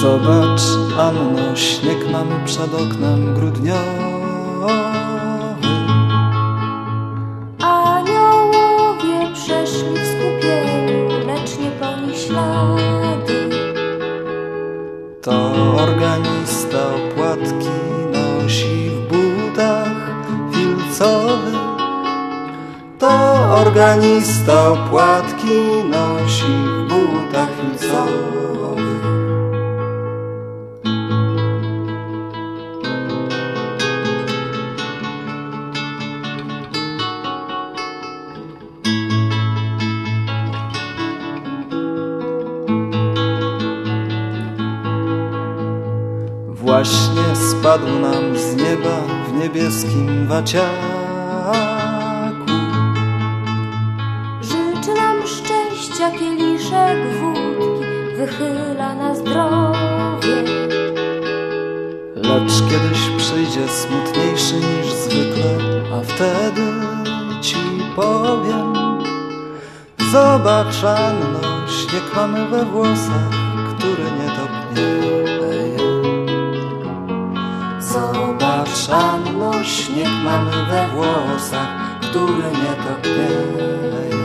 Zobacz, Anno, śnieg mamy przed oknem grudniowy. Aniołowie przeszli w skupieniu, lecz nie po nich ślady. To organista opłatki nosi w butach filcowych. To organista opłatki nosi Właśnie spadł nam z nieba w niebieskim waciaku. Życzy nam szczęścia kieliszek wódki, wychyla na zdrowie. Lecz kiedyś przyjdzie smutniejszy niż zwykle, a wtedy ci powiem. Zobacz, Anno, śnieg mamy we włosach, który nie topnieje. Zobacz, Anno, śnieg mamy we włosach, który nie topnieje.